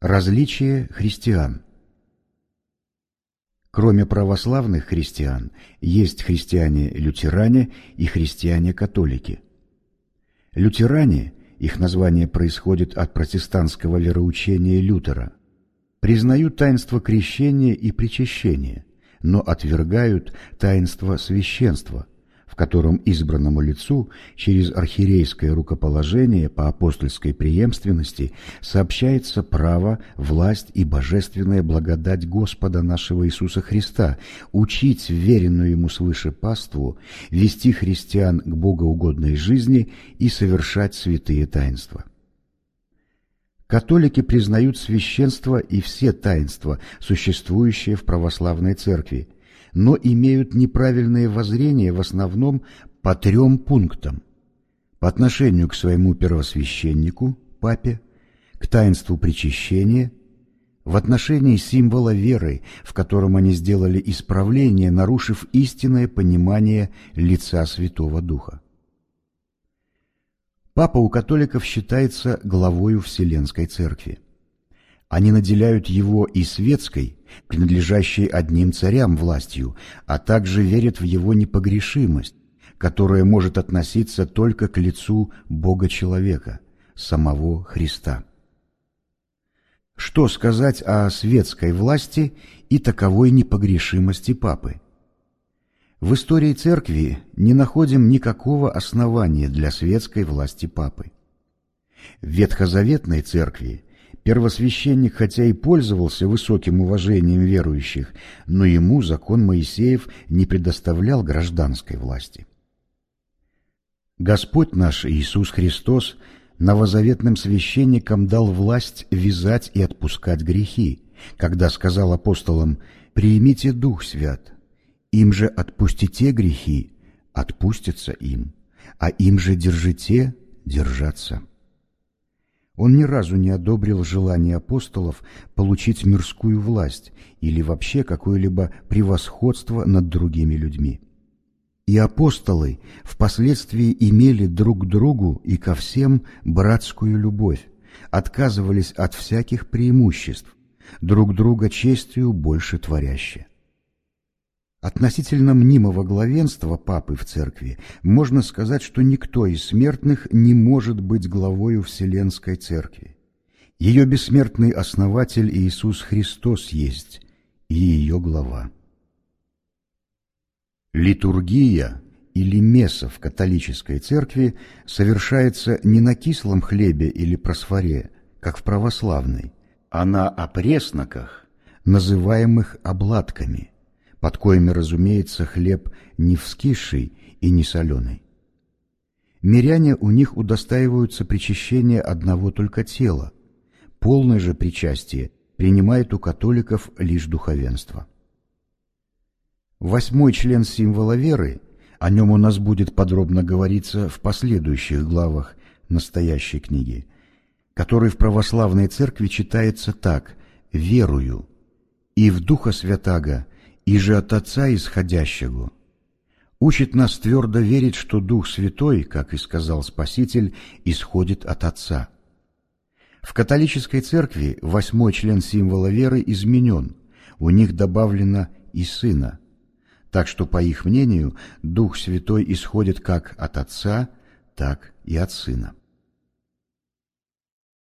Различие христиан Кроме православных христиан, есть христиане-лютеране и христиане-католики. Лютеране, их название происходит от протестантского вероучения Лютера, признают таинство крещения и причащения, но отвергают таинство священства – котором избранному лицу через архиерейское рукоположение по апостольской преемственности сообщается право, власть и божественная благодать Господа нашего Иисуса Христа, учить веренную Ему свыше паству, вести христиан к богоугодной жизни и совершать святые таинства. Католики признают священство и все таинства, существующие в православной церкви – но имеют неправильное воззрение в основном по трем пунктам. По отношению к своему первосвященнику, папе, к таинству причащения, в отношении символа веры, в котором они сделали исправление, нарушив истинное понимание лица Святого Духа. Папа у католиков считается главою Вселенской Церкви. Они наделяют его и светской, принадлежащей одним царям властью, а также верят в его непогрешимость, которая может относиться только к лицу Бога-человека, самого Христа. Что сказать о светской власти и таковой непогрешимости Папы? В истории Церкви не находим никакого основания для светской власти Папы. В Ветхозаветной Церкви Первосвященник хотя и пользовался высоким уважением верующих, но ему закон Моисеев не предоставлял гражданской власти. Господь наш Иисус Христос новозаветным священникам дал власть вязать и отпускать грехи, когда сказал апостолам «Примите Дух Свят, им же отпустите грехи, отпустятся им, а им же держите, держаться». Он ни разу не одобрил желание апостолов получить мирскую власть или вообще какое-либо превосходство над другими людьми. И апостолы впоследствии имели друг к другу и ко всем братскую любовь, отказывались от всяких преимуществ, друг друга честью больше творяще. Относительно мнимого главенства папы в церкви можно сказать, что никто из смертных не может быть главою Вселенской церкви. Ее бессмертный основатель Иисус Христос есть и ее глава. Литургия или месса в католической церкви совершается не на кислом хлебе или просфоре, как в православной, а на опресноках, называемых обладками – под коими, разумеется, хлеб не вскисший и не соленый. Миряне у них удостаиваются причащения одного только тела, полное же причастие принимает у католиков лишь духовенство. Восьмой член символа веры, о нем у нас будет подробно говориться в последующих главах настоящей книги, который в православной церкви читается так «верую» и в Духа Святаго – и же от Отца исходящего, учит нас твердо верить, что Дух Святой, как и сказал Спаситель, исходит от Отца. В католической церкви восьмой член символа веры изменен, у них добавлено и Сына, так что, по их мнению, Дух Святой исходит как от Отца, так и от Сына.